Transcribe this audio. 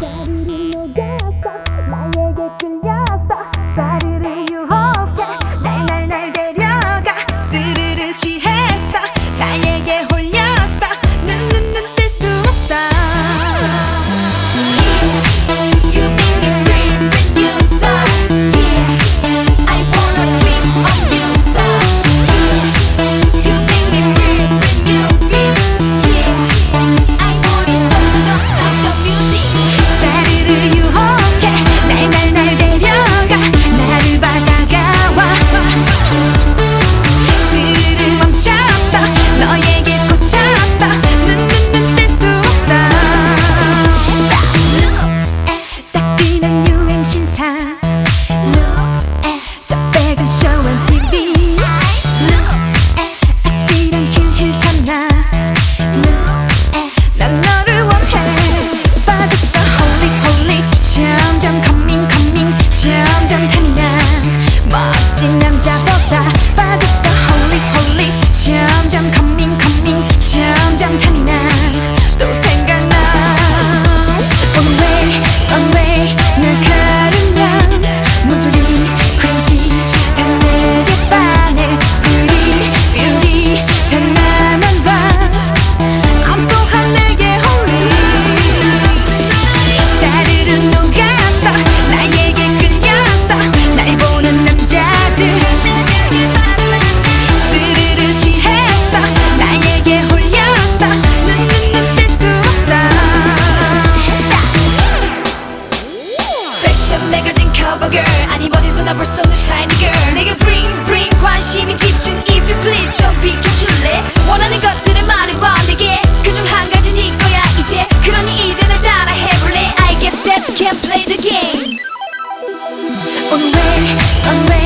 자리를 녹였어 나에게 끌렸어. Summer sun is shining girl 내게 bring bring 관심이 집중 If you please 좀 비켜줄래 원하는 것들을 말해봐 내게 그중 한 가지 네 거야 이제 그러니 이제 날 따라 해볼래 I guess that you can't play the game On way on way